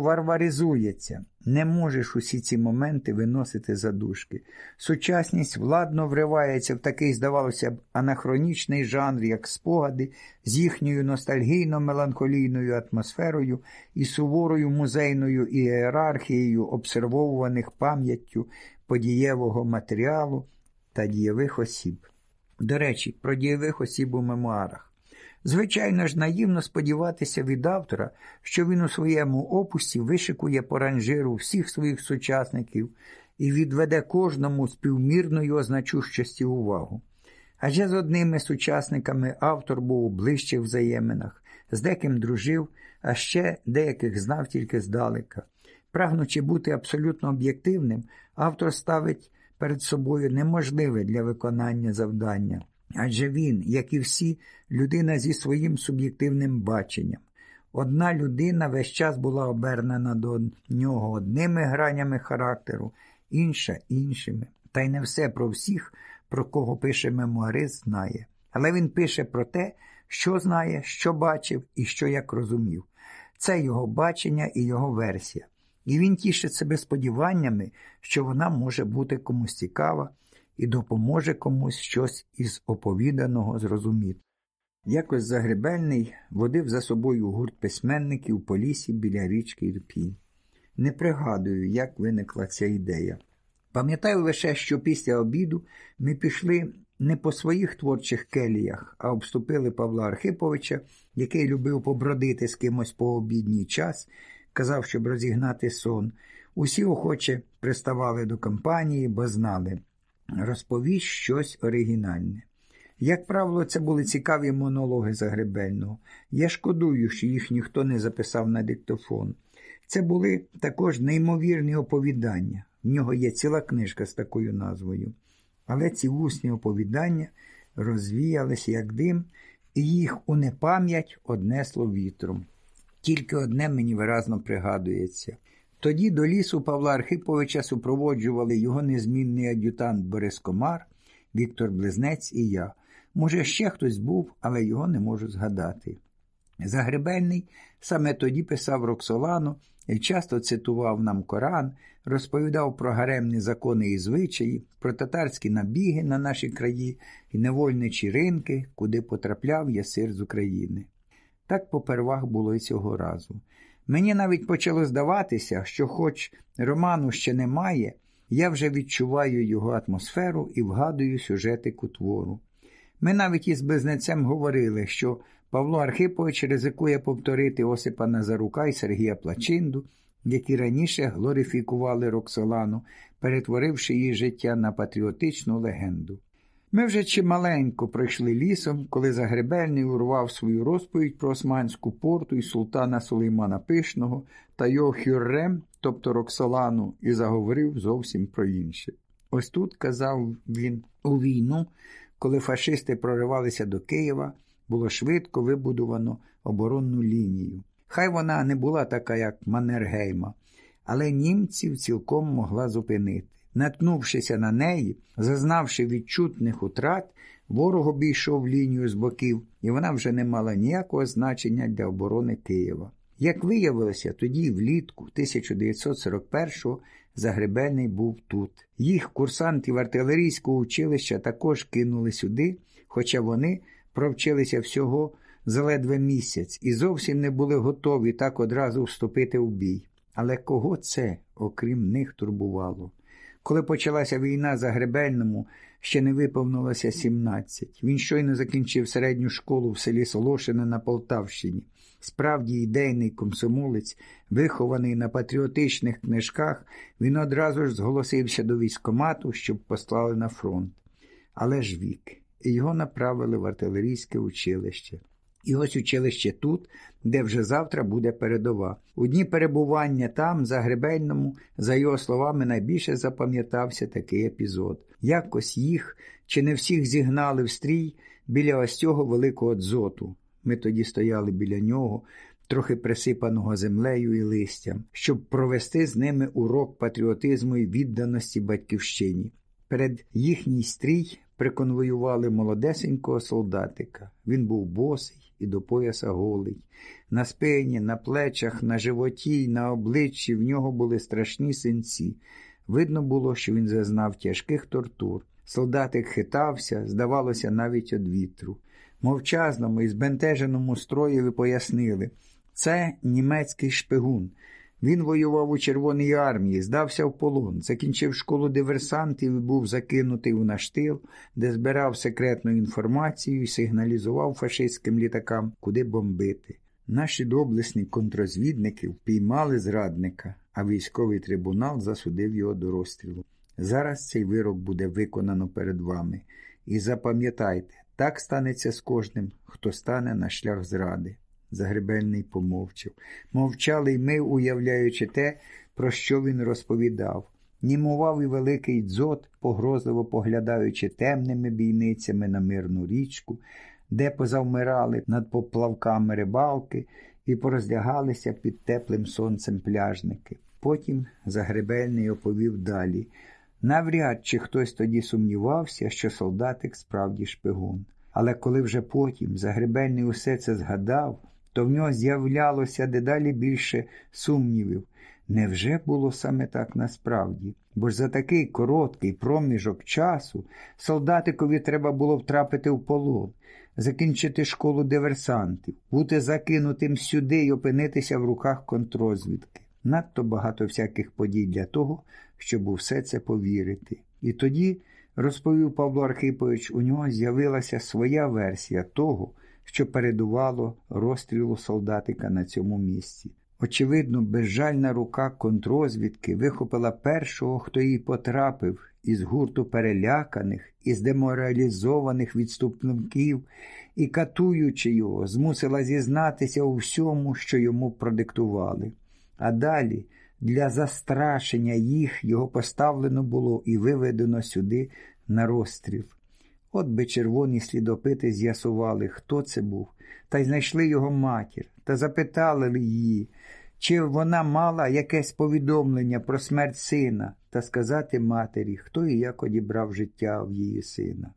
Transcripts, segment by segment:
варваризується. Не можеш усі ці моменти виносити за дужки. Сучасність владно вривається в такий, здавалося б, анахронічний жанр, як спогади, з їхньою ностальгійно-меланхолійною атмосферою і суворою музейною ієрархією обсервовуваних пам'яттю подієвого матеріалу та дієвих осіб. До речі, про дієвих осіб у мемуарах. Звичайно ж, наївно сподіватися від автора, що він у своєму опусі вишикує по ранжиру всіх своїх сучасників і відведе кожному співмірною значущості увагу. Адже з одними сучасниками автор був у ближчих взаєминах, з деким дружив, а ще деяких знав тільки здалека. Прагнучи бути абсолютно об'єктивним, автор ставить перед собою неможливе для виконання завдання. Адже він, як і всі, людина зі своїм суб'єктивним баченням. Одна людина весь час була обернена до нього одними гранями характеру, інша іншими. Та й не все про всіх, про кого пише мемуарист, знає. Але він пише про те, що знає, що бачив і що як розумів. Це його бачення і його версія. І він тішить себе сподіваннями, що вона може бути комусь цікава і допоможе комусь щось із оповіданого зрозуміти. Якось Загребельний водив за собою гурт письменників по лісі біля річки Ірпінь. Не пригадую, як виникла ця ідея. Пам'ятаю лише, що після обіду ми пішли не по своїх творчих келіях, а обступили Павла Архиповича, який любив побродити з кимось по обідній час, казав, щоб розігнати сон. Усі охоче приставали до компанії, бо знали, розповість щось оригінальне. Як правило, це були цікаві монологи Загребельного. Я шкодую, що їх ніхто не записав на диктофон. Це були також неймовірні оповідання. В нього є ціла книжка з такою назвою. Але ці усні оповідання розвіялися, як дим, і їх у непам'ять однесло вітром. Тільки одне мені виразно пригадується. Тоді до лісу Павла Архиповича супроводжували його незмінний ад'ютант Борис Комар, Віктор Близнець і я. Може, ще хтось був, але його не можу згадати. Загребельний саме тоді писав Роксолану і часто цитував нам Коран, розповідав про гаремні закони і звичаї, про татарські набіги на наші краї і невольничі ринки, куди потрапляв ясир з України. Так попервах було й цього разу. Мені навіть почало здаватися, що, хоч роману ще немає, я вже відчуваю його атмосферу і вгадую сюжетику твору. Ми навіть із близнецем говорили, що Павло Архипович ризикує повторити Осипа Назарука і Сергія Плачинду, які раніше глорифікували Роксолану, перетворивши її життя на патріотичну легенду. Ми вже чималенько пройшли лісом, коли Загребельний урвав свою розповідь про Османську порту і султана Сулеймана Пишного та його хюррем, тобто Роксолану, і заговорив зовсім про інше. Ось тут, казав він, у війну, коли фашисти проривалися до Києва, було швидко вибудовано оборонну лінію. Хай вона не була така, як Маннергейма, але німців цілком могла зупинити. Наткнувшися на неї, зазнавши відчутних утрат, ворог обійшов лінію з боків, і вона вже не мала ніякого значення для оборони Києва. Як виявилося, тоді, влітку 1941-го, Загребельний був тут. Їх курсантів артилерійського училища також кинули сюди, хоча вони провчилися всього за ледве місяць і зовсім не були готові так одразу вступити в бій. Але кого це, окрім них, турбувало? Коли почалася війна за Гребельному, ще не виповнилося 17. Він щойно закінчив середню школу в селі Солошине на Полтавщині. Справді ідейний комсомолець, вихований на патріотичних книжках, він одразу ж зголосився до військомату, щоб послали на фронт. Але ж вік, і його направили в артилерійське училище. І ось училище тут, де вже завтра буде передова. У дні перебування там, за Гребельному, за його словами, найбільше запам'ятався такий епізод. Якось їх чи не всіх зігнали в стрій біля ось цього великого дзоту. Ми тоді стояли біля нього, трохи присипаного землею і листям, щоб провести з ними урок патріотизму і відданості батьківщині. Перед їхній стрій приконвоювали молодесенького солдатика. Він був босий і до пояса голий. На спині, на плечах, на животі й на обличчі в нього були страшні синці. Видно було, що він зазнав тяжких тортур. Солдатик хитався, здавалося, навіть від вітру. Мовчазному і збентеженому строєві пояснили це німецький шпигун. Він воював у Червоній армії, здався в полон, закінчив школу диверсантів і був закинутий у наштил, де збирав секретну інформацію і сигналізував фашистським літакам, куди бомбити. Наші доблесні контрозвідники впіймали зрадника, а військовий трибунал засудив його до розстрілу. Зараз цей вирок буде виконано перед вами. І запам'ятайте, так станеться з кожним, хто стане на шлях зради. Загребельний помовчав. Мовчали й ми, уявляючи те, про що він розповідав. Німував і великий дзот, погрозливо поглядаючи темними бійницями на мирну річку, де позавмирали над поплавками рибалки і пороздягалися під теплим сонцем пляжники. Потім Загребельний оповів далі. Навряд чи хтось тоді сумнівався, що солдатик справді шпигун. Але коли вже потім Загребельний усе це згадав, то в нього з'являлося дедалі більше сумнівів. Невже було саме так насправді? Бо ж за такий короткий проміжок часу солдатикові треба було втрапити в полон, закінчити школу диверсантів, бути закинутим сюди і опинитися в руках контрозвідки. Надто багато всяких подій для того, щоб у все це повірити. І тоді, розповів Павло Архипович, у нього з'явилася своя версія того, що передувало розстрілу солдатика на цьому місці. Очевидно, безжальна рука контрозвідки вихопила першого, хто їй потрапив, із гурту переляканих, із деморалізованих відступників і, катуючи його, змусила зізнатися у всьому, що йому продиктували. А далі для застрашення їх його поставлено було і виведено сюди на розстріл. От би червоні слідопити з'ясували, хто це був, та й знайшли його матір, та запитали її, чи вона мала якесь повідомлення про смерть сина, та сказати матері, хто і як одібрав життя в її сина.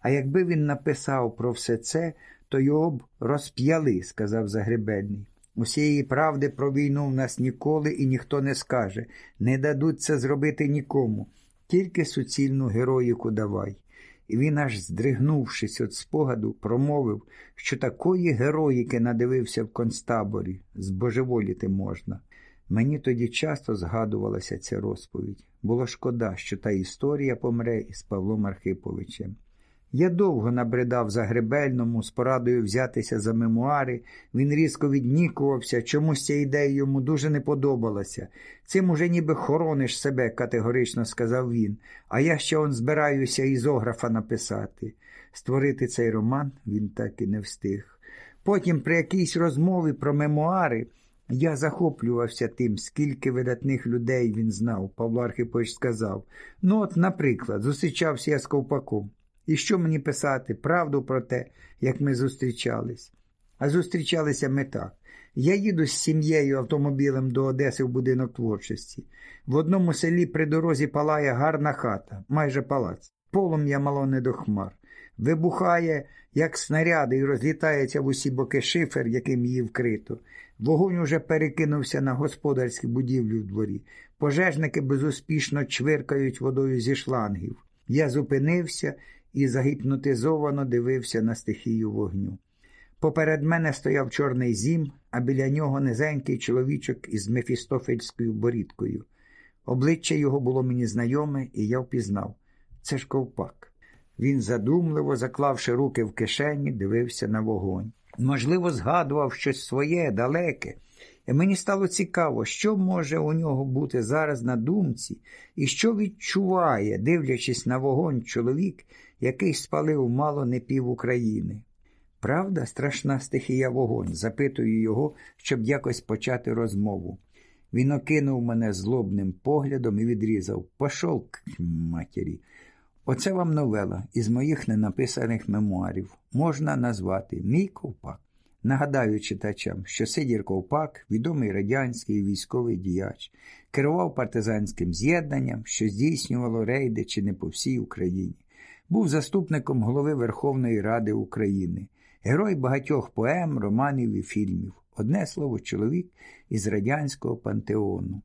А якби він написав про все це, то його б розп'яли, сказав Загребельний. Усієї правди про війну в нас ніколи і ніхто не скаже, не дадуть це зробити нікому, тільки суцільну героїку давай. І він, аж здригнувшись від спогаду, промовив, що такої героїки надивився в концтаборі, збожеволіти можна. Мені тоді часто згадувалася ця розповідь. Було шкода, що та історія помре із Павлом Архиповичем. Я довго набридав Загребельному з порадою взятися за мемуари. Він різко віднікувався, чомусь ця ідея йому дуже не подобалася. Цим уже ніби хорониш себе, категорично сказав він, а я ще он збираюся ізографа написати. Створити цей роман він так і не встиг. Потім, при якійсь розмові про мемуари, я захоплювався тим, скільки видатних людей він знав. Павло Архипович сказав. Ну, от, наприклад, зустрічався я з ковпаком. І що мені писати? Правду про те, як ми зустрічались. А зустрічалися ми так. Я їду з сім'єю автомобілем до Одеси в будинок творчості. В одному селі при дорозі палає гарна хата, майже палац. Полум'я мало не до хмар. Вибухає, як снаряди, і розлітається в усі боки шифер, яким її вкрито. Вогонь уже перекинувся на господарські будівлі в дворі. Пожежники безуспішно чвиркають водою зі шлангів. Я зупинився і загіпнотизовано дивився на стихію вогню. Поперед мене стояв чорний зім, а біля нього низенький чоловічок із мефістофельською борідкою. Обличчя його було мені знайоме, і я впізнав це ж ковпак. Він задумливо, заклавши руки в кишені, дивився на вогонь. Можливо, згадував щось своє, далеке. І мені стало цікаво, що може у нього бути зараз на думці, і що відчуває, дивлячись на вогонь чоловік, який спалив мало не пів України. Правда, страшна стихія вогонь, запитую його, щоб якось почати розмову. Він окинув мене злобним поглядом і відрізав Пошов к матері. Оце вам новела із моїх ненаписаних мемуарів. Можна назвати Мій ковпак. Нагадаю читачам, що Сидір Ковпак, відомий радянський військовий діяч, керував партизанським з'єднанням, що здійснювало рейди чи не по всій Україні був заступником голови Верховної Ради України, герой багатьох поем, романів і фільмів. Одне слово, чоловік із радянського пантеону.